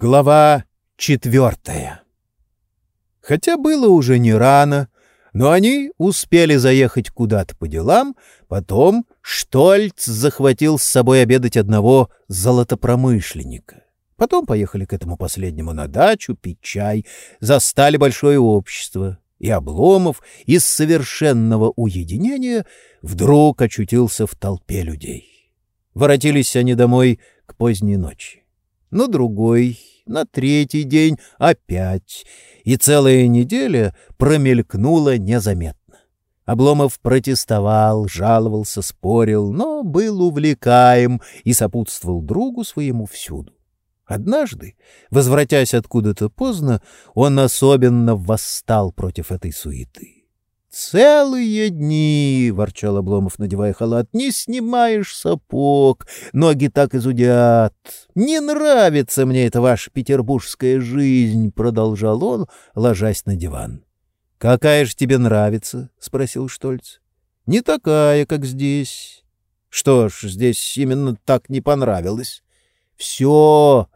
Глава четвертая Хотя было уже не рано, но они успели заехать куда-то по делам, потом Штольц захватил с собой обедать одного золотопромышленника. Потом поехали к этому последнему на дачу пить чай, застали большое общество, и Обломов из совершенного уединения вдруг очутился в толпе людей. Воротились они домой к поздней ночи на другой, на третий день опять, и целая неделя промелькнула незаметно. Обломов протестовал, жаловался, спорил, но был увлекаем и сопутствовал другу своему всюду. Однажды, возвратясь откуда-то поздно, он особенно восстал против этой суеты. «Целые дни!» — ворчал Обломов, надевая халат. «Не снимаешь сапог, ноги так изудят. Не нравится мне эта ваша петербургская жизнь!» — продолжал он, ложась на диван. «Какая же тебе нравится?» — спросил Штольц. «Не такая, как здесь». «Что ж, здесь именно так не понравилось». «Все!»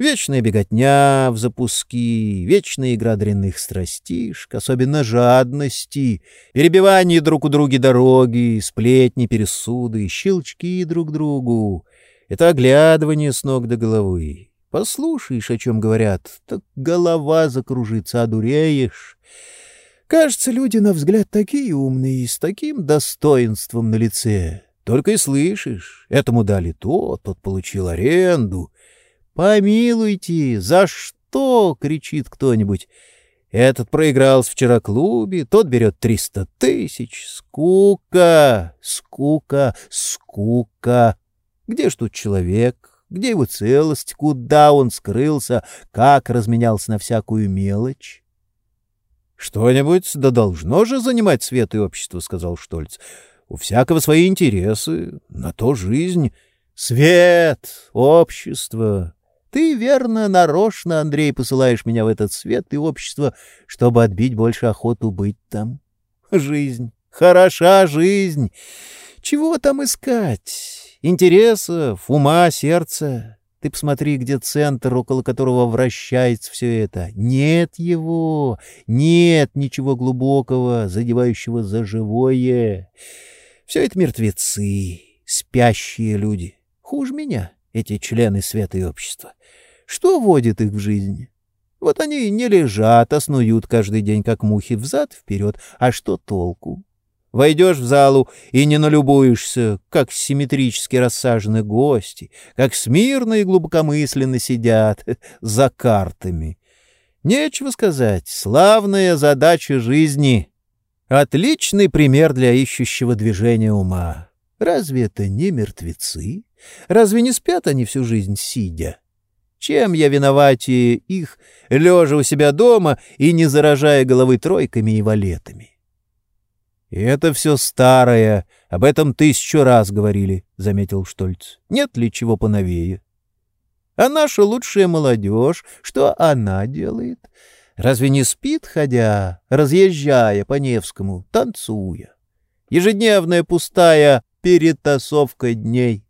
Вечная беготня в запуски, вечная игра дрянных страстишек, особенно жадности, перебивание друг у друга дороги, сплетни, пересуды, щелчки друг другу. Это оглядывание с ног до головы. Послушаешь, о чем говорят, так голова закружится, одуреешь. Кажется, люди, на взгляд, такие умные и с таким достоинством на лице. Только и слышишь, этому дали то, тот получил аренду — «Помилуйте, за что?» — кричит кто-нибудь. «Этот проигрался вчера клубе, тот берет триста тысяч. Скука, скука, скука. Где ж тут человек? Где его целость? Куда он скрылся? Как разменялся на всякую мелочь?» «Что-нибудь да должно же занимать свет и общество», — сказал Штольц. «У всякого свои интересы, на то жизнь. Свет, общество, ты, верно, нарочно, Андрей, посылаешь меня в этот свет и общество, чтобы отбить больше охоту быть там. Жизнь. Хороша жизнь. Чего там искать? Интересов, ума, сердца. Ты посмотри, где центр, около которого вращается все это. Нет его, нет ничего глубокого, задевающего за живое. Все это мертвецы, спящие люди. Хуже меня, эти члены света и общества. Что вводит их в жизнь? Вот они не лежат, а снуют каждый день, как мухи, взад-вперед. А что толку? Войдешь в залу и не налюбуешься, как симметрически рассажены гости, как смирно и глубокомысленно сидят за картами. Нечего сказать, славная задача жизни. Отличный пример для ищущего движения ума. Разве это не мертвецы? Разве не спят они всю жизнь сидя? Чем я виноватее их, лежа у себя дома и не заражая головы тройками и валетами? — И это все старое, об этом тысячу раз говорили, — заметил Штольц. — Нет ли чего поновее? А наша лучшая молодежь, что она делает? Разве не спит, ходя, разъезжая по Невскому, танцуя? Ежедневная пустая перетасовка дней —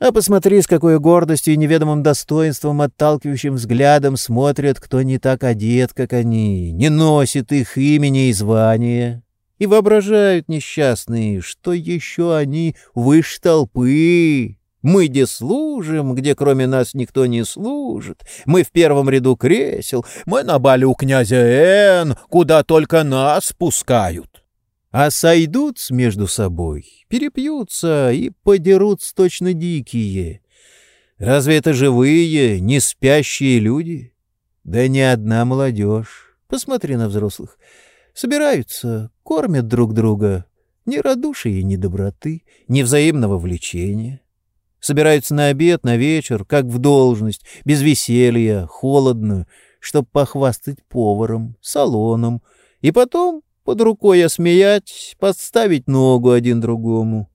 а посмотри, с какой гордостью и неведомым достоинством, отталкивающим взглядом смотрят, кто не так одет, как они, не носит их имени и звания. И воображают несчастные, что еще они выше толпы. Мы где служим, где кроме нас никто не служит. Мы в первом ряду кресел, мы на бале у князя Н, куда только нас пускают а сойдутся между собой, перепьются и подерутся точно дикие. Разве это живые, не спящие люди? Да не одна молодежь. Посмотри на взрослых. Собираются, кормят друг друга. Ни радушия, ни доброты, ни взаимного влечения. Собираются на обед, на вечер, как в должность, без веселья, холодно, чтоб похвастать поваром, салоном, и потом под рукой осмеять, подставить ногу один другому.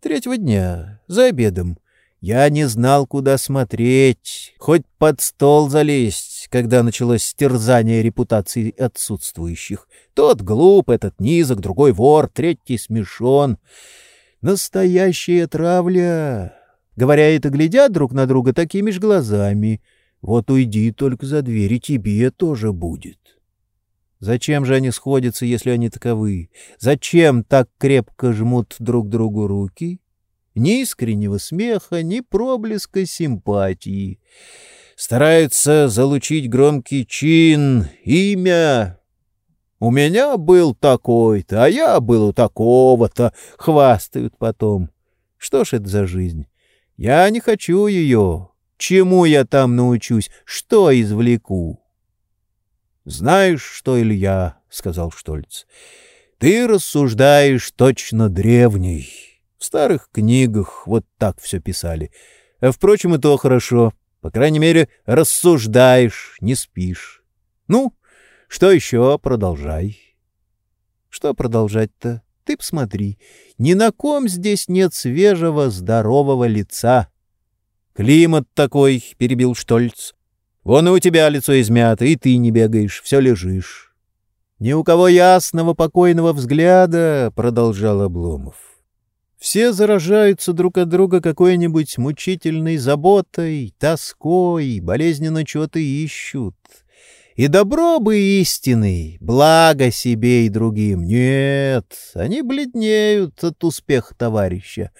Третьего дня, за обедом, я не знал, куда смотреть, хоть под стол залезть, когда началось стерзание репутации отсутствующих. Тот глуп, этот низок, другой вор, третий смешон. Настоящая травля. Говоря это, глядят друг на друга такими же глазами. Вот уйди только за дверь, и тебе тоже будет. Зачем же они сходятся, если они таковы? Зачем так крепко жмут друг другу руки? Ни искреннего смеха, ни проблеска симпатии. Стараются залучить громкий чин, имя. У меня был такой-то, а я был у такого-то, хвастают потом. Что ж это за жизнь? Я не хочу ее. Чему я там научусь? Что извлеку? — Знаешь что, Илья, — сказал Штольц, — ты рассуждаешь точно древний. В старых книгах вот так все писали. А, впрочем, и то хорошо. По крайней мере, рассуждаешь, не спишь. Ну, что еще? Продолжай. Что продолжать-то? Ты посмотри, ни на ком здесь нет свежего, здорового лица. Климат такой, — перебил Штольц. Вон и у тебя лицо измято, и ты не бегаешь, все лежишь. Ни у кого ясного, покойного взгляда, — продолжал Обломов. Все заражаются друг от друга какой-нибудь мучительной заботой, тоской, болезненно чего-то ищут. И добро бы истинный, благо себе и другим. Нет, они бледнеют от успеха товарища.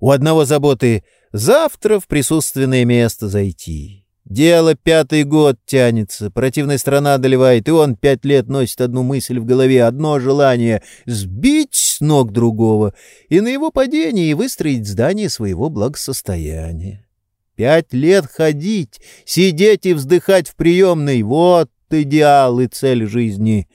У одного заботы завтра в присутственное место зайти. Дело пятый год тянется, противная страна одолевает, и он пять лет носит одну мысль в голове, одно желание — сбить с ног другого и на его падении выстроить здание своего благосостояния. Пять лет ходить, сидеть и вздыхать в приемной — вот идеал и цель жизни.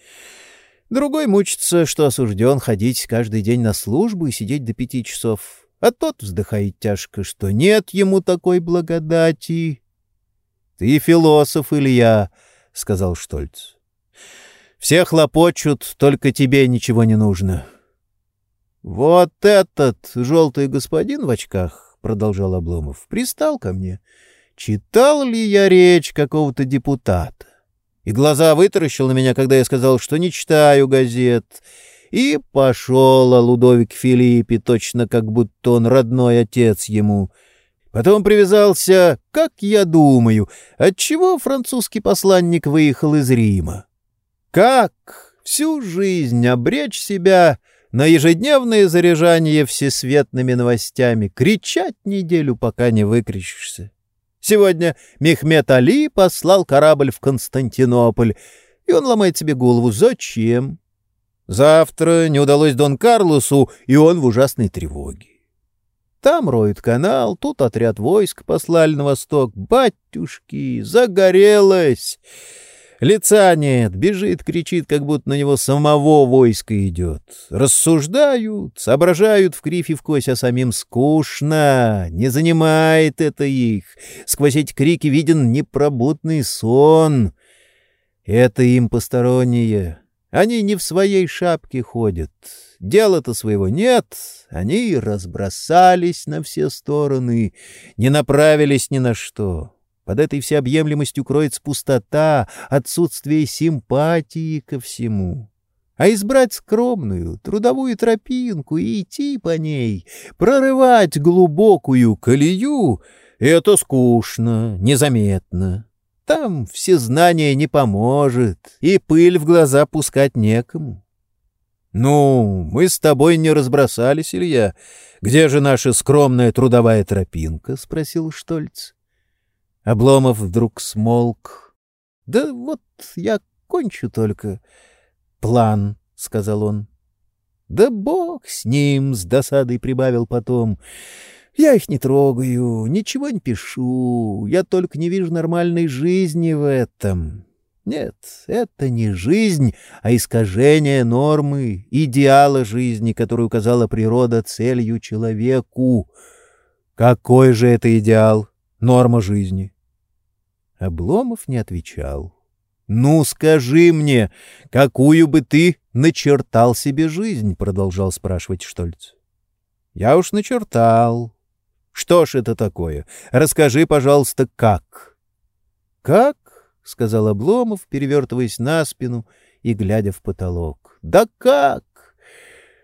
Другой мучится, что осужден ходить каждый день на службу и сидеть до пяти часов, а тот вздыхает тяжко, что нет ему такой благодати, «Ты философ, Илья», — сказал Штольц. «Все хлопочут, только тебе ничего не нужно». «Вот этот желтый господин в очках», — продолжал Обломов, — «пристал ко мне. Читал ли я речь какого-то депутата? И глаза вытаращил на меня, когда я сказал, что не читаю газет». И пошел Лудовик Филиппе, точно как будто он родной отец ему — Потом привязался, как я думаю, отчего французский посланник выехал из Рима. Как всю жизнь обречь себя на ежедневное заряжание всесветными новостями, кричать неделю, пока не выкричишься. Сегодня Мехмед Али послал корабль в Константинополь, и он ломает себе голову, зачем? Завтра не удалось Дон Карлосу, и он в ужасной тревоге. Там роют канал, тут отряд войск послали на восток. Батюшки, загорелось! Лица нет, бежит, кричит, как будто на него самого войска идет. Рассуждают, соображают в крифе в кось, а самим скучно, не занимает это их. Сквозь эти крики виден непробудный сон. Это им постороннее, они не в своей шапке ходят. Дела-то своего нет. Они разбросались на все стороны, не направились ни на что. Под этой всеобъемлемостью кроется пустота, отсутствие симпатии ко всему. А избрать скромную, трудовую тропинку и идти по ней, прорывать глубокую колею — это скучно, незаметно. Там все знания не поможет, и пыль в глаза пускать некому. — Ну, мы с тобой не разбросались, Илья. Где же наша скромная трудовая тропинка? — спросил Штольц. Обломов вдруг смолк. — Да вот я кончу только. — План, — сказал он. — Да бог с ним, — с досадой прибавил потом. Я их не трогаю, ничего не пишу, я только не вижу нормальной жизни в этом. Нет, это не жизнь, а искажение нормы, идеала жизни, которую указала природа целью человеку. Какой же это идеал, норма жизни? Обломов не отвечал. «Ну, скажи мне, какую бы ты начертал себе жизнь?» — продолжал спрашивать Штольц. «Я уж начертал», что ж это такое? Расскажи, пожалуйста, как? — Как? — сказал Обломов, перевертываясь на спину и глядя в потолок. — Да как?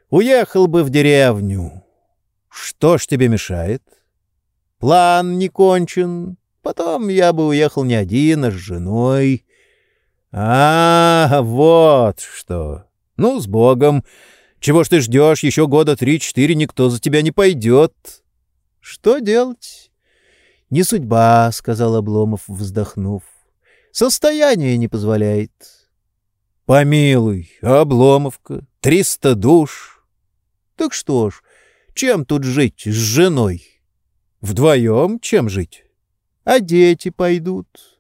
Уехал бы в деревню. Что ж тебе мешает? План не кончен. Потом я бы уехал не один, а с женой. А, вот что. Ну, с Богом. Чего ж ты ждешь? Еще года три-четыре никто за тебя не пойдет. Что делать? Не судьба, — сказал Обломов, вздохнув. Состояние не позволяет. Помилуй, Обломовка, триста душ. Так что ж, чем тут жить с женой? Вдвоем чем жить? А дети пойдут.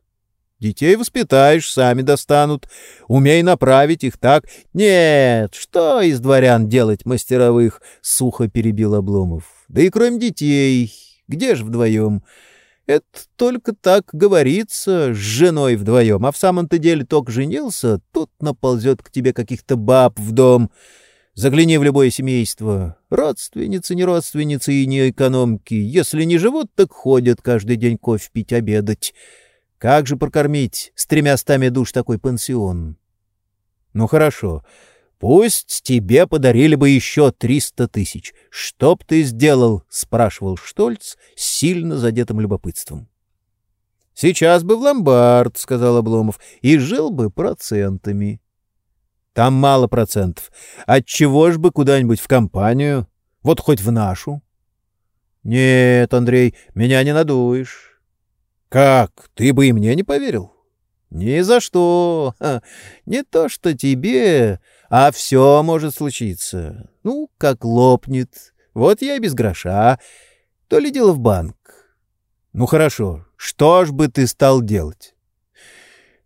Детей воспитаешь, сами достанут. Умей направить их так. Нет, что из дворян делать мастеровых? Сухо перебил Обломов. Да и кроме детей, где ж вдвоем? Это только так говорится с женой вдвоем, а в самом-то деле только женился, тут наползет к тебе каких-то баб в дом. Загляни в любое семейство. Родственницы, не родственницы и не экономки. Если не живут, так ходят каждый день кофе пить, обедать. Как же прокормить с тремястами душ такой пансион? Ну хорошо, пусть тебе подарили бы еще триста тысяч. Что б ты сделал? — спрашивал Штольц с сильно задетым любопытством. — Сейчас бы в ломбард, — сказал Обломов, — и жил бы процентами. Там мало процентов. Отчего ж бы куда-нибудь в компанию? Вот хоть в нашу. — Нет, Андрей, меня не надуешь. Как? Ты бы и мне не поверил? Ни за что. Не то что тебе, а все может случиться. Ну, как лопнет. Вот я и без гроша. То ли дело в банк. Ну, хорошо. Что ж бы ты стал делать?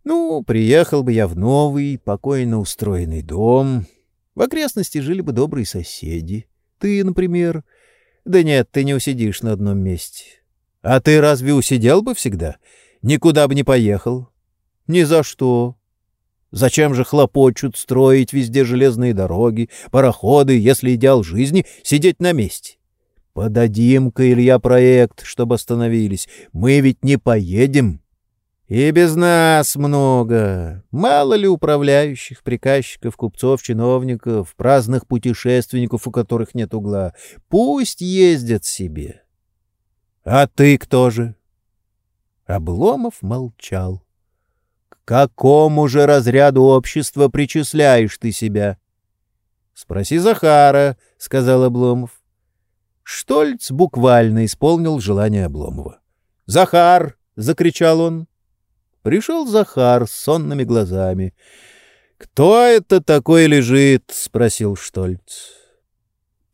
Ну, приехал бы я в новый, покойно устроенный дом. В окрестности жили бы добрые соседи. Ты, например. Да нет, ты не усидишь на одном месте. А ты разве усидел бы всегда? Никуда бы не поехал? Ни за что. Зачем же хлопочут строить везде железные дороги, пароходы, если идеал жизни — сидеть на месте? Подадим-ка, Илья, проект, чтобы остановились. Мы ведь не поедем. И без нас много. Мало ли управляющих, приказчиков, купцов, чиновников, праздных путешественников, у которых нет угла. Пусть ездят себе. А ты кто же? Обломов молчал. К какому же разряду общества причисляешь ты себя? Спроси Захара, сказал Обломов. Штольц буквально исполнил желание Обломова. Захар! закричал он. Пришел Захар с сонными глазами. «Кто это такой лежит?» — спросил Штольц.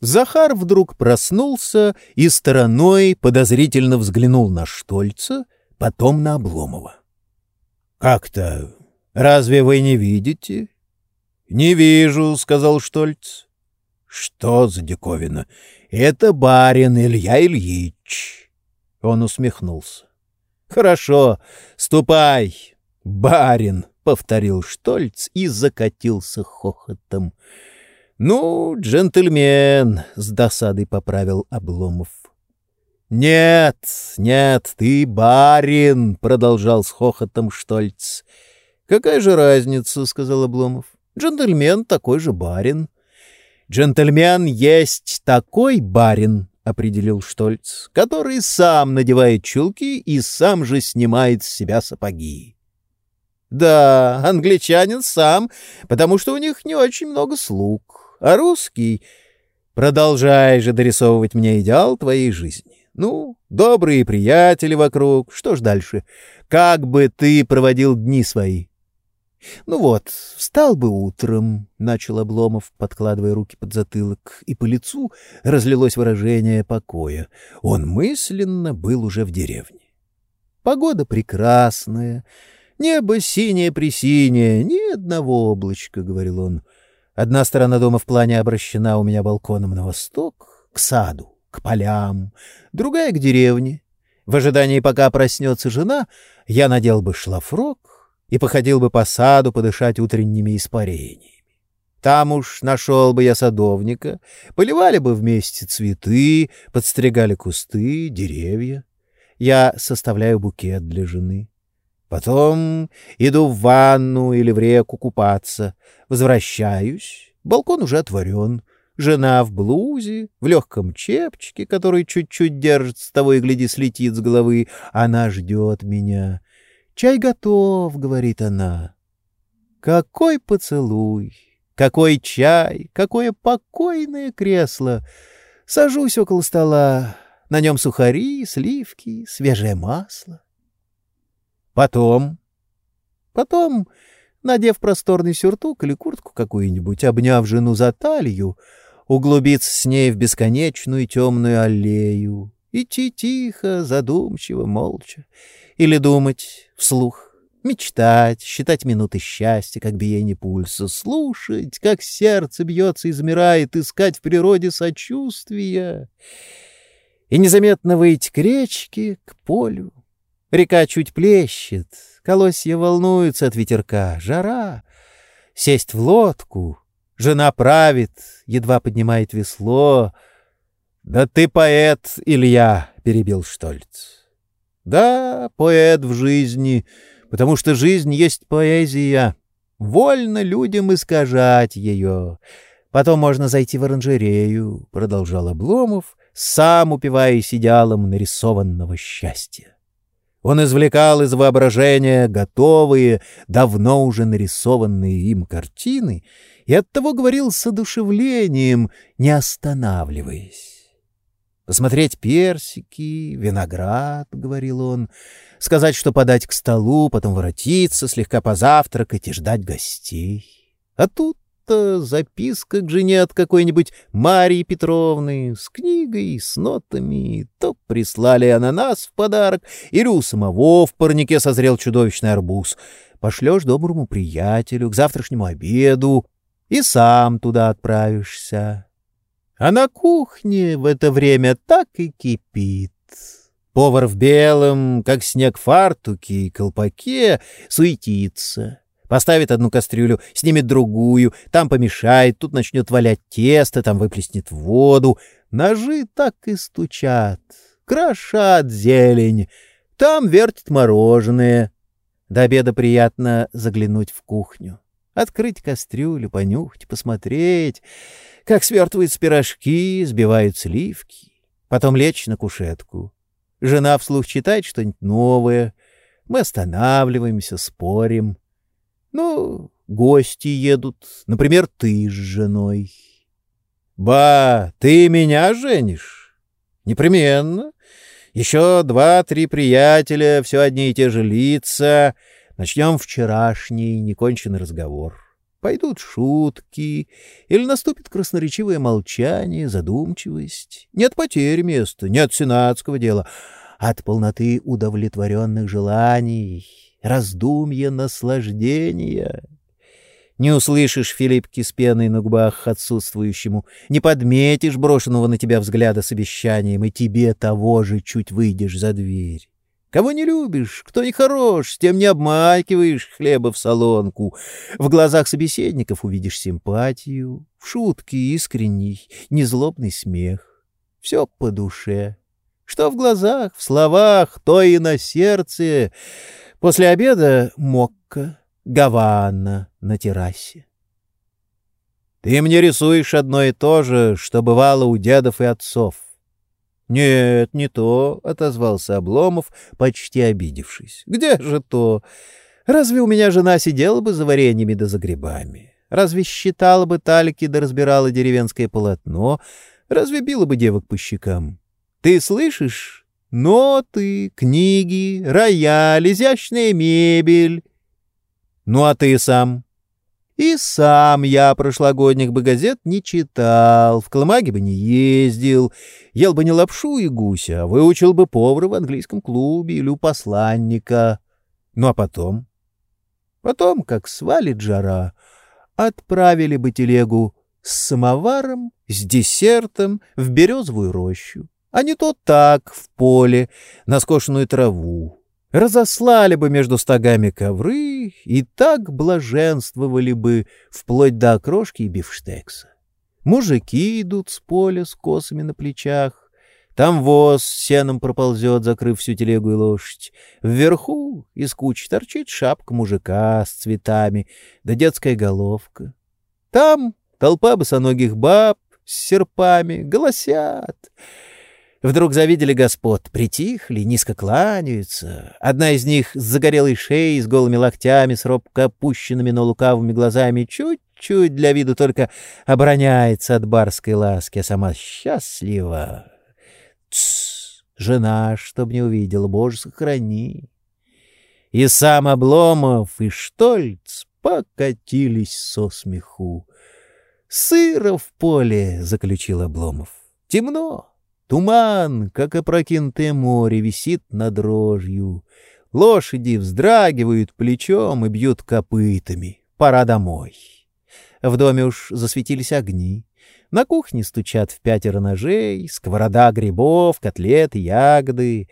Захар вдруг проснулся и стороной подозрительно взглянул на Штольца, потом на Обломова. — Как-то? Разве вы не видите? — Не вижу, — сказал Штольц. — Что за диковина? Это барин Илья Ильич. Он усмехнулся. — Хорошо, ступай, барин, — повторил Штольц и закатился хохотом. — «Ну, джентльмен», — с досадой поправил Обломов. «Нет, нет, ты барин», — продолжал с хохотом Штольц. «Какая же разница», — сказал Обломов. «Джентльмен такой же барин». «Джентльмен есть такой барин», — определил Штольц, «который сам надевает чулки и сам же снимает с себя сапоги». «Да, англичанин сам, потому что у них не очень много слуг» а русский... Продолжай же дорисовывать мне идеал твоей жизни. Ну, добрые приятели вокруг. Что ж дальше? Как бы ты проводил дни свои? Ну вот, встал бы утром, — начал Обломов, подкладывая руки под затылок, и по лицу разлилось выражение покоя. Он мысленно был уже в деревне. Погода прекрасная, небо синее-пресинее, ни одного облачка, — говорил он. Одна сторона дома в плане обращена у меня балконом на восток, к саду, к полям, другая — к деревне. В ожидании, пока проснется жена, я надел бы шлафрок и походил бы по саду подышать утренними испарениями. Там уж нашел бы я садовника, поливали бы вместе цветы, подстригали кусты, деревья. Я составляю букет для жены. Потом иду в ванну или в реку купаться. Возвращаюсь. Балкон уже отворен. Жена в блузе, в легком чепчике, который чуть-чуть держит, с того и гляди слетит с головы. Она ждет меня. «Чай готов», — говорит она. Какой поцелуй! Какой чай! Какое покойное кресло! Сажусь около стола. На нем сухари, сливки, свежее масло. Потом... Потом надев просторный сюртук или куртку какую-нибудь, обняв жену за талию, углубиться с ней в бесконечную темную аллею, идти тихо, задумчиво, молча, или думать вслух, мечтать, считать минуты счастья, как биение пульса, слушать, как сердце бьется и замирает, искать в природе сочувствия и незаметно выйти к речке, к полю. Река чуть плещет, колосья волнуются от ветерка, жара. Сесть в лодку, жена правит, едва поднимает весло. «Да ты поэт, Илья!» — перебил Штольц. «Да, поэт в жизни, потому что жизнь есть поэзия. Вольно людям искажать ее. Потом можно зайти в оранжерею», — продолжал Обломов, сам упиваясь идеалом нарисованного счастья. Он извлекал из воображения готовые, давно уже нарисованные им картины и оттого говорил с одушевлением, не останавливаясь. «Посмотреть персики, виноград», — говорил он, — «сказать, что подать к столу, потом воротиться, слегка позавтракать и ждать гостей. А тут будто записка к жене от какой-нибудь Марии Петровны с книгой, с нотами. То прислали ананас в подарок, или у самого в парнике созрел чудовищный арбуз. Пошлешь доброму приятелю к завтрашнему обеду и сам туда отправишься. А на кухне в это время так и кипит. Повар в белом, как снег фартуке и колпаке, суетится. Поставит одну кастрюлю, снимет другую, там помешает, тут начнет валять тесто, там выплеснет воду. Ножи так и стучат, крошат зелень, там вертит мороженое. До обеда приятно заглянуть в кухню, открыть кастрюлю, понюхать, посмотреть, как свертываются пирожки, сбивают сливки, потом лечь на кушетку. Жена вслух читает что-нибудь новое, мы останавливаемся, спорим — ну, гости едут, например, ты с женой. Ба, ты меня женишь? Непременно. Еще два-три приятеля, все одни и те же лица. Начнем вчерашний неконченный разговор. Пойдут шутки, или наступит красноречивое молчание, задумчивость. Нет потери места, нет сенатского дела, от полноты удовлетворенных желаний раздумья наслаждения. Не услышишь Филиппки с пеной на губах отсутствующему, не подметишь брошенного на тебя взгляда с обещанием, и тебе того же чуть выйдешь за дверь. Кого не любишь, кто не хорош, тем не обмакиваешь хлеба в солонку. В глазах собеседников увидишь симпатию, в шутке искренний, незлобный смех. Все по душе. Что в глазах, в словах, то и на сердце. После обеда Мокка, Гавана на террасе. Ты мне рисуешь одно и то же, что бывало у дедов и отцов. Нет, не то, — отозвался Обломов, почти обидевшись. Где же то? Разве у меня жена сидела бы за вареньями да за грибами? Разве считала бы тальки да разбирала деревенское полотно? Разве била бы девок по щекам? Ты слышишь? Ноты, книги, рояль, изящная мебель. Ну а ты сам? И сам я прошлогодних бы газет не читал, в Колымаге бы не ездил, ел бы не лапшу и гуся, а выучил бы повара в английском клубе или у посланника. Ну а потом? Потом, как свалит жара, отправили бы телегу с самоваром, с десертом в березовую рощу а не то так, в поле, на скошенную траву. Разослали бы между стогами ковры и так блаженствовали бы вплоть до окрошки и бифштекса. Мужики идут с поля с косами на плечах, там воз сеном проползет, закрыв всю телегу и лошадь. Вверху из кучи торчит шапка мужика с цветами, да детская головка. Там толпа босоногих баб, с серпами, голосят. Вдруг завидели господ, притихли, низко кланяются. Одна из них с загорелой шеей, с голыми локтями, с робко опущенными, но лукавыми глазами, чуть-чуть для виду только обороняется от барской ласки, а сама счастлива. Тссс, жена, чтоб не увидела, боже, сохрани. И сам Обломов, и Штольц покатились со смеху. «Сыро в поле!» — заключил Обломов. «Темно, туман, как опрокинутое море, висит над дрожью. Лошади вздрагивают плечом и бьют копытами. Пора домой». В доме уж засветились огни. На кухне стучат в пятеро ножей, сковорода грибов, котлеты, ягоды.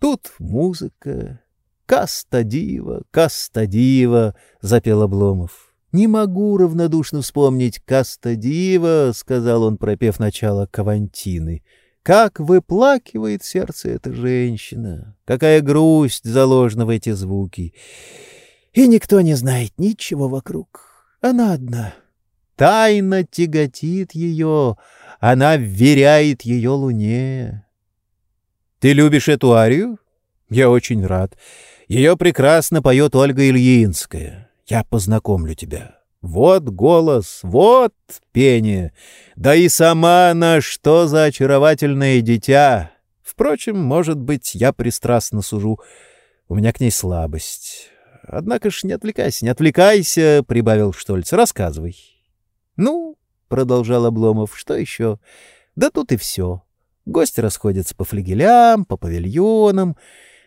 Тут музыка. «Каста-дива, каста-дива», — запел Обломов. «Не могу равнодушно вспомнить Каста-дива», — сказал он, пропев начало Кавантины. «Как выплакивает сердце эта женщина! Какая грусть заложена в эти звуки! И никто не знает ничего вокруг. Она одна. Тайна тяготит ее, она вверяет ее луне». «Ты любишь эту арию?» «Я очень рад. Ее прекрасно поет Ольга Ильинская». Я познакомлю тебя. Вот голос, вот пение. Да и сама она что за очаровательное дитя. Впрочем, может быть, я пристрастно сужу. У меня к ней слабость. Однако ж не отвлекайся, не отвлекайся, — прибавил Штольц. Рассказывай. Ну, — продолжал Обломов, — что еще? Да тут и все. Гости расходятся по флигелям, по павильонам.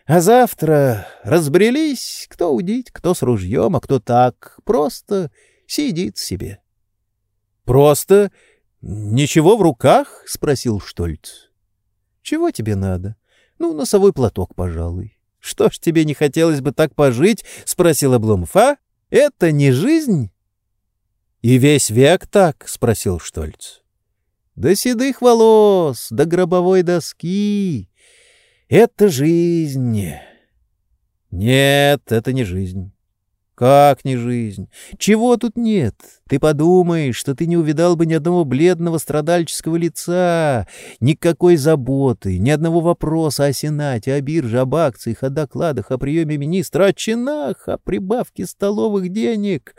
А завтра разбрелись, кто удить, кто с ружьем, а кто так, просто сидит себе. — Просто? Ничего в руках? — спросил Штольц. — Чего тебе надо? Ну, носовой платок, пожалуй. — Что ж тебе не хотелось бы так пожить? — спросил Обломов. — А? Это не жизнь? — И весь век так? — спросил Штольц. — До седых волос, до гробовой доски, это жизнь. Нет, это не жизнь. Как не жизнь? Чего тут нет? Ты подумаешь, что ты не увидал бы ни одного бледного страдальческого лица, никакой заботы, ни одного вопроса о Сенате, о бирже, об акциях, о докладах, о приеме министра, о чинах, о прибавке столовых денег.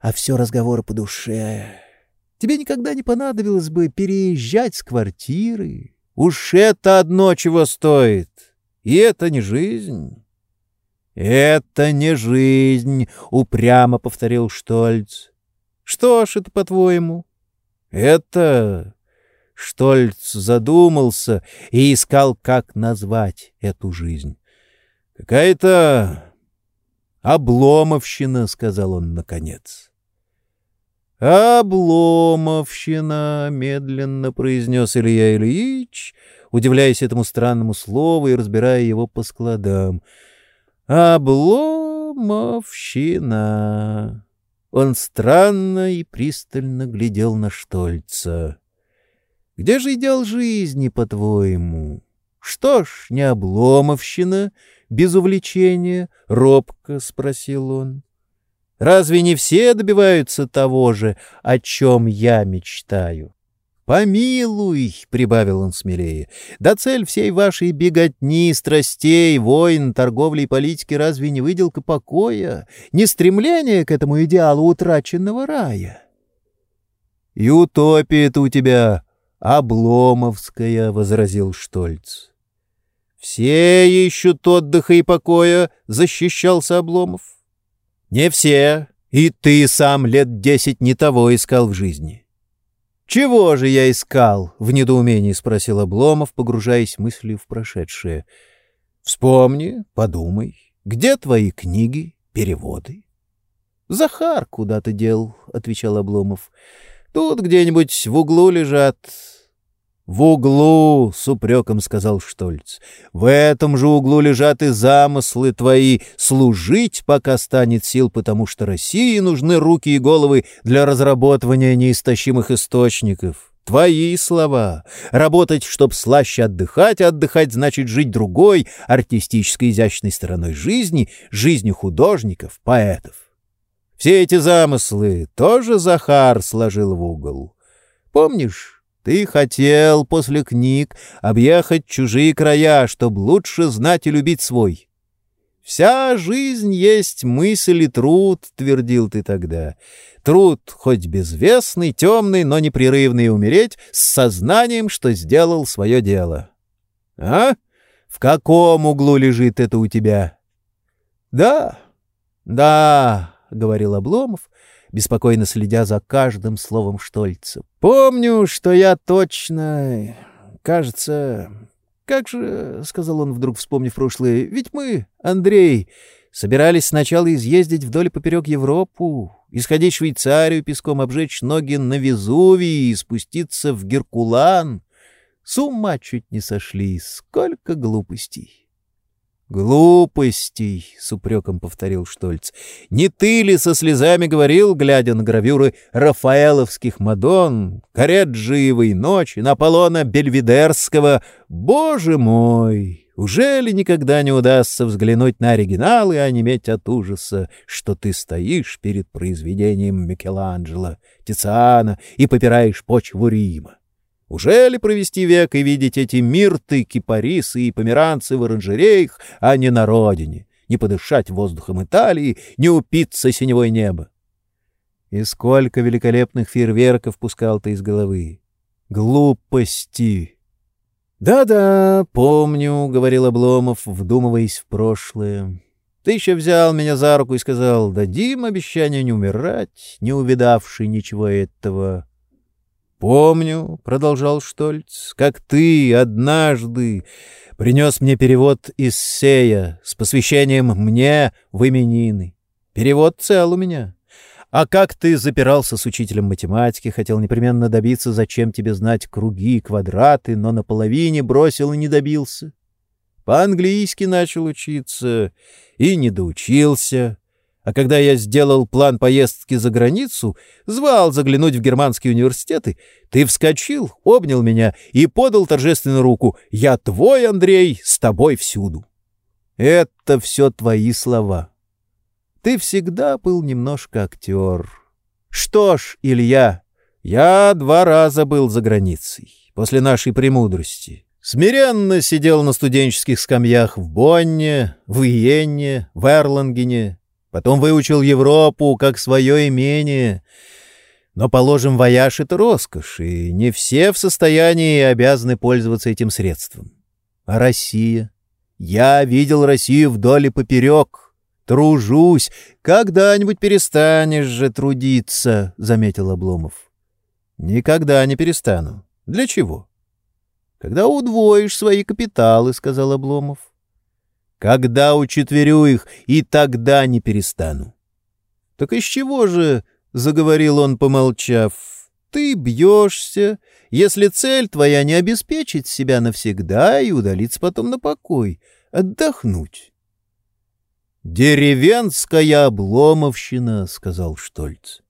А все разговоры по душе. Тебе никогда не понадобилось бы переезжать с квартиры, Уж это одно чего стоит. И это не жизнь. «Это не жизнь», — упрямо повторил Штольц. «Что ж это, по-твоему?» «Это...» Штольц задумался и искал, как назвать эту жизнь. «Какая-то обломовщина», — сказал он наконец. «Обломовщина», — медленно произнес Илья Ильич, удивляясь этому странному слову и разбирая его по складам. «Обломовщина». Он странно и пристально глядел на Штольца. «Где же идеал жизни, по-твоему?» «Что ж, не обломовщина, без увлечения?» — робко спросил он. Разве не все добиваются того же, о чем я мечтаю? «Помилуй», — прибавил он смелее, — «да цель всей вашей беготни, страстей, войн, торговли и политики разве не выделка покоя, не стремление к этому идеалу утраченного рая?» «И утопия-то у тебя обломовская», — возразил Штольц. «Все ищут отдыха и покоя», — защищался Обломов. Не все, и ты сам лет десять не того искал в жизни. «Чего же я искал?» — в недоумении спросил Обломов, погружаясь мыслью в прошедшее. «Вспомни, подумай, где твои книги, переводы?» «Захар куда-то дел», — отвечал Обломов. «Тут где-нибудь в углу лежат. «В углу!» — с упреком сказал Штольц. «В этом же углу лежат и замыслы твои служить, пока станет сил, потому что России нужны руки и головы для разработывания неистощимых источников». Твои слова. Работать, чтоб слаще отдыхать, а отдыхать значит жить другой, артистической изящной стороной жизни, жизнью художников, поэтов. Все эти замыслы тоже Захар сложил в угол. Помнишь, ты хотел после книг объехать чужие края, чтобы лучше знать и любить свой. «Вся жизнь есть мысль и труд», — твердил ты тогда. «Труд хоть безвестный, темный, но непрерывный, умереть с сознанием, что сделал свое дело». А? В каком углу лежит это у тебя? Да, да, — говорил Обломов, беспокойно следя за каждым словом Штольца. Помню, что я точно... Кажется... Как же, — сказал он, вдруг вспомнив прошлое, — ведь мы, Андрей, собирались сначала изъездить вдоль и поперек Европу, исходить в Швейцарию, песком обжечь ноги на Везувии и спуститься в Геркулан. С ума чуть не сошли. Сколько глупостей! «Глупостей!» — с упреком повторил Штольц. «Не ты ли со слезами говорил, глядя на гравюры рафаэловских Мадон, Кареджиевой ночи, Наполона Бельведерского? Боже мой! Уже ли никогда не удастся взглянуть на оригинал и онеметь от ужаса, что ты стоишь перед произведением Микеланджело, Тициана и попираешь почву Рима? Уже ли провести век и видеть эти мирты, кипарисы и померанцы в оранжереях, а не на родине, не подышать воздухом Италии, не упиться синевой неба? И сколько великолепных фейерверков пускал ты из головы! Глупости! «Да-да, помню», — говорил Обломов, вдумываясь в прошлое. «Ты еще взял меня за руку и сказал, дадим обещание не умирать, не увидавший ничего этого». «Помню», — продолжал Штольц, — «как ты однажды принес мне перевод из Сея с посвящением мне в именины. Перевод цел у меня. А как ты запирался с учителем математики, хотел непременно добиться, зачем тебе знать круги и квадраты, но наполовине бросил и не добился. По-английски начал учиться и не доучился». А когда я сделал план поездки за границу, звал заглянуть в германские университеты, ты вскочил, обнял меня и подал торжественную руку. «Я твой, Андрей, с тобой всюду». Это все твои слова. Ты всегда был немножко актер. Что ж, Илья, я два раза был за границей, после нашей премудрости. Смиренно сидел на студенческих скамьях в Бонне, в Иенне, в Эрлангене, Потом выучил Европу как свое имение. Но, положим, вояж — это роскошь, и не все в состоянии и обязаны пользоваться этим средством. А Россия? Я видел Россию вдоль и поперек. Тружусь. Когда-нибудь перестанешь же трудиться, — заметил Обломов. Никогда не перестану. Для чего? Когда удвоишь свои капиталы, — сказал Обломов. Когда учетверю их, и тогда не перестану. — Так из чего же, — заговорил он, помолчав, — ты бьешься, если цель твоя не обеспечить себя навсегда и удалиться потом на покой, отдохнуть? — Деревенская обломовщина, — сказал Штольц.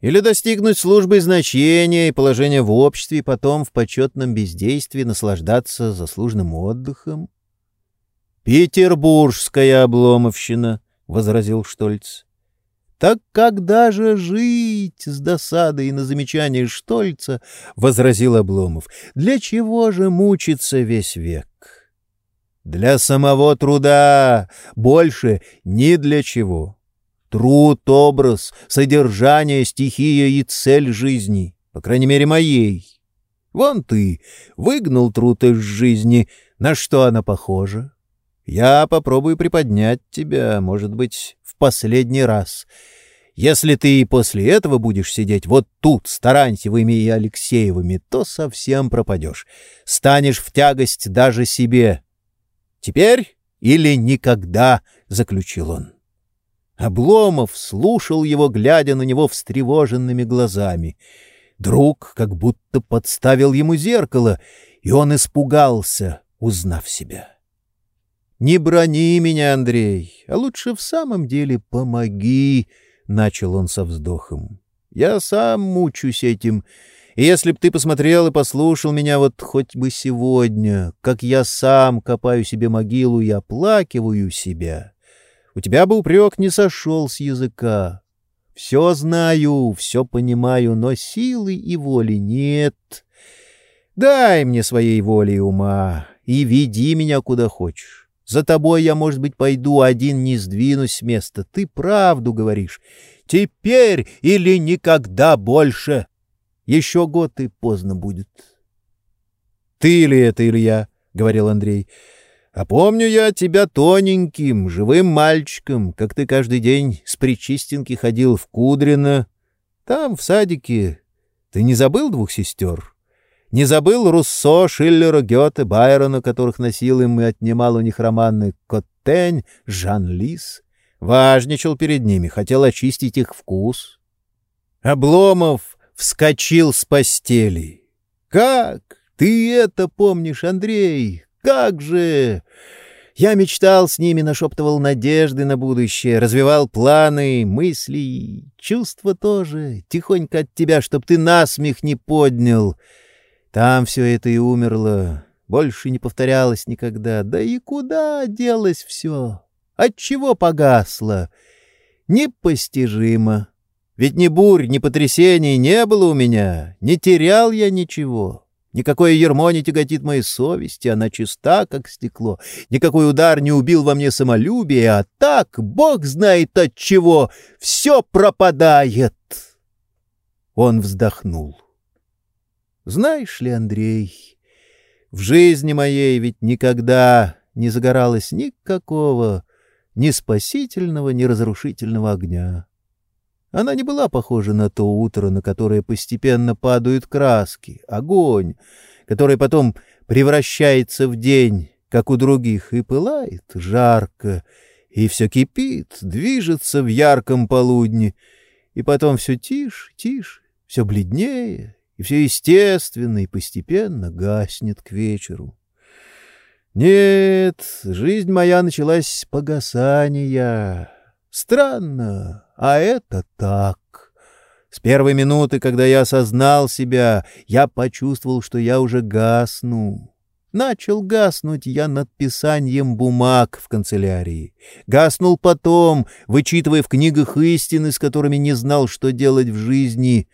Или достигнуть службы значения и положения в обществе, и потом в почетном бездействии наслаждаться заслуженным отдыхом. «Петербургская обломовщина», — возразил Штольц. «Так когда же жить?» — с досадой на замечание Штольца возразил Обломов. «Для чего же мучиться весь век?» «Для самого труда, больше ни для чего. Труд, образ, содержание, стихия и цель жизни, по крайней мере, моей. Вон ты выгнал труд из жизни, на что она похожа?» Я попробую приподнять тебя, может быть, в последний раз. Если ты и после этого будешь сидеть вот тут с Тарантьевыми и Алексеевыми, то совсем пропадешь. Станешь в тягость даже себе. Теперь или никогда, — заключил он. Обломов слушал его, глядя на него встревоженными глазами. Друг как будто подставил ему зеркало, и он испугался, узнав себя. «Не брони меня, Андрей, а лучше в самом деле помоги», — начал он со вздохом. «Я сам мучусь этим, и если б ты посмотрел и послушал меня вот хоть бы сегодня, как я сам копаю себе могилу и оплакиваю себя, у тебя бы упрек не сошел с языка. Все знаю, все понимаю, но силы и воли нет. Дай мне своей воли и ума и веди меня куда хочешь. За тобой я, может быть, пойду один, не сдвинусь с места. Ты правду говоришь. Теперь или никогда больше. Еще год и поздно будет. — Ты ли это, Илья? — говорил Андрей. — А помню я тебя тоненьким, живым мальчиком, как ты каждый день с Причистенки ходил в Кудрино. Там, в садике. Ты не забыл двух сестер? Не забыл Руссо, Шиллера, Гёте, Байрона, которых носил им и отнимал у них романы Коттень, Жан-Лис? Важничал перед ними, хотел очистить их вкус. Обломов вскочил с постели. «Как? Ты это помнишь, Андрей? Как же!» Я мечтал с ними, нашептывал надежды на будущее, развивал планы, мысли, чувства тоже, тихонько от тебя, чтоб ты насмех не поднял. Там все это и умерло, больше не повторялось никогда. Да и куда делось все? Отчего погасло? Непостижимо. Ведь ни бурь, ни потрясений не было у меня, не терял я ничего. Никакое ермо не тяготит моей совести, она чиста, как стекло. Никакой удар не убил во мне самолюбие, а так, бог знает от чего, все пропадает. Он вздохнул. Знаешь ли, Андрей, в жизни моей ведь никогда не загоралось никакого ни спасительного, ни разрушительного огня. Она не была похожа на то утро, на которое постепенно падают краски, огонь, который потом превращается в день, как у других, и пылает жарко, и все кипит, движется в ярком полудне, и потом все тише, тише, все бледнее, и все естественно, и постепенно гаснет к вечеру. Нет, жизнь моя началась с погасания. Странно, а это так. С первой минуты, когда я осознал себя, я почувствовал, что я уже гасну. Начал гаснуть я над писанием бумаг в канцелярии. Гаснул потом, вычитывая в книгах истины, с которыми не знал, что делать в жизни.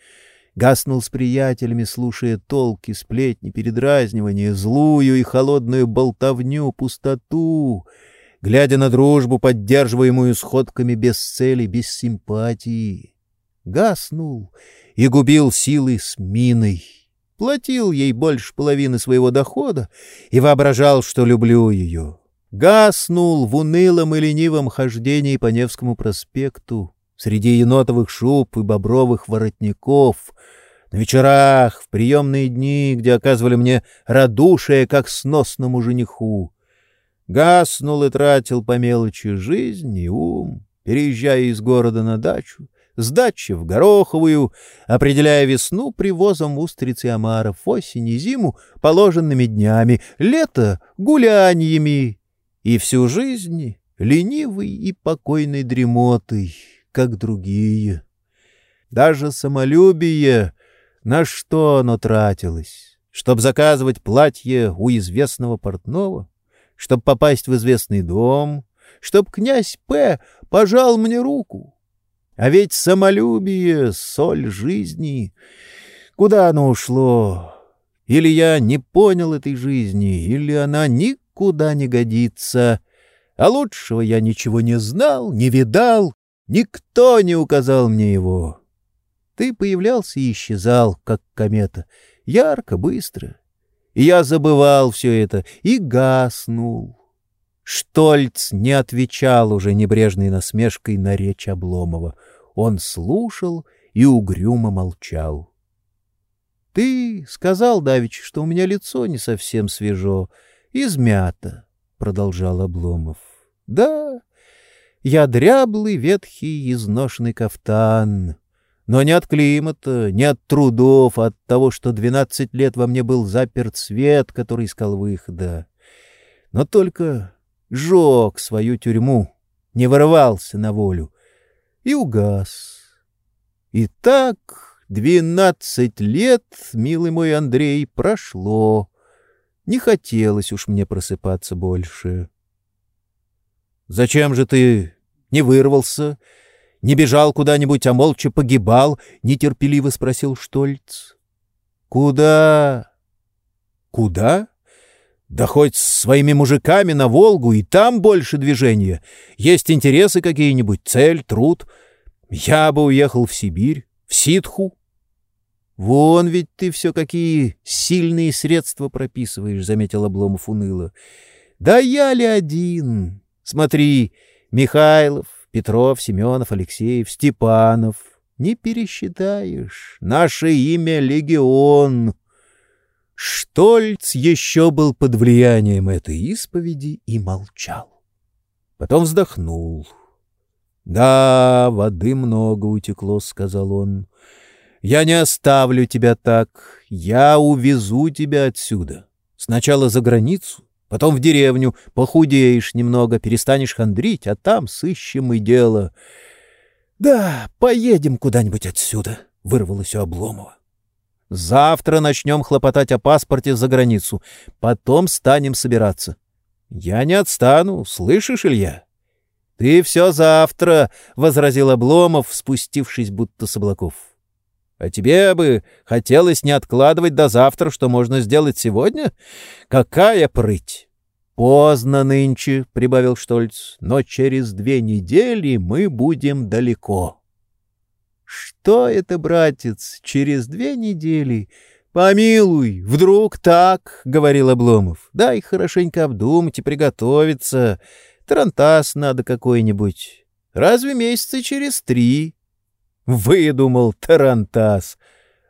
Гаснул с приятелями, слушая толки, сплетни, передразнивания, злую и холодную болтовню, пустоту — глядя на дружбу, поддерживаемую сходками без цели, без симпатии. Гаснул и губил силы с миной. Платил ей больше половины своего дохода и воображал, что люблю ее. Гаснул в унылом и ленивом хождении по Невскому проспекту среди енотовых шуб и бобровых воротников — на вечерах, в приемные дни, где оказывали мне радушие, как сносному жениху, Гаснул и тратил по мелочи жизнь и ум, переезжая из города на дачу, с дачи в Гороховую, определяя весну привозом устриц и омаров, осень и зиму положенными днями, лето — гуляньями, и всю жизнь ленивой и покойной дремотой, как другие. Даже самолюбие, на что оно тратилось? Чтоб заказывать платье у известного портного? чтобы попасть в известный дом, чтоб князь П. пожал мне руку. А ведь самолюбие — соль жизни. Куда оно ушло? Или я не понял этой жизни, или она никуда не годится. А лучшего я ничего не знал, не видал, никто не указал мне его. Ты появлялся и исчезал, как комета, ярко, быстро — и я забывал все это и гаснул. Штольц не отвечал уже небрежной насмешкой на речь Обломова. Он слушал и угрюмо молчал. — Ты сказал, Давич, что у меня лицо не совсем свежо, измято, — продолжал Обломов. — Да, я дряблый, ветхий, изношенный кафтан. Но не от климата, не от трудов, а от того, что двенадцать лет во мне был заперт свет, который искал выхода. Но только жег свою тюрьму, не вырывался на волю и угас. И так двенадцать лет, милый мой Андрей, прошло. Не хотелось уж мне просыпаться больше. — Зачем же ты не вырвался, Не бежал куда-нибудь, а молча погибал? — нетерпеливо спросил Штольц. — Куда? — Куда? Да хоть с своими мужиками на Волгу, и там больше движения. Есть интересы какие-нибудь, цель, труд. Я бы уехал в Сибирь, в Ситху. Вон ведь ты все какие сильные средства прописываешь, — заметил Обломов уныло. Да я ли один? Смотри, Михайлов, Петров, Семенов, Алексеев, Степанов. Не пересчитаешь. Наше имя — Легион. Штольц еще был под влиянием этой исповеди и молчал. Потом вздохнул. «Да, воды много утекло», — сказал он. «Я не оставлю тебя так. Я увезу тебя отсюда. Сначала за границу, потом в деревню. Похудеешь немного, перестанешь хандрить, а там сыщем и дело». «Да, поедем куда-нибудь отсюда», — вырвалось у Обломова. Завтра начнем хлопотать о паспорте за границу. Потом станем собираться. Я не отстану, слышишь, Илья? Ты все завтра, — возразил Обломов, спустившись будто с облаков. А тебе бы хотелось не откладывать до завтра, что можно сделать сегодня? Какая прыть! Поздно нынче, — прибавил Штольц, — но через две недели мы будем далеко. Что это, братец, через две недели? Помилуй, вдруг так, — говорил Обломов. Дай хорошенько обдумать и приготовиться. Тарантас надо какой-нибудь. Разве месяца через три? Выдумал Тарантас.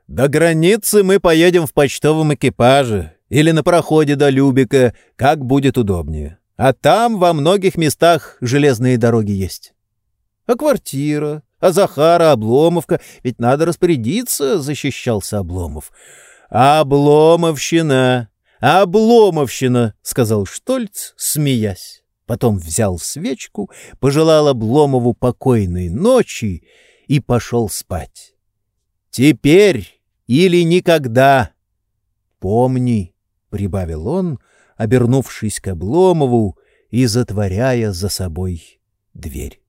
До границы мы поедем в почтовом экипаже или на проходе до Любика, как будет удобнее. А там во многих местах железные дороги есть. А квартира? А Захара, Обломовка, ведь надо распорядиться, — защищался Обломов. «Обломовщина! Обломовщина!» — сказал Штольц, смеясь. Потом взял свечку, пожелал Обломову покойной ночи и пошел спать. «Теперь или никогда!» «Помни!» — прибавил он, обернувшись к Обломову и затворяя за собой дверь.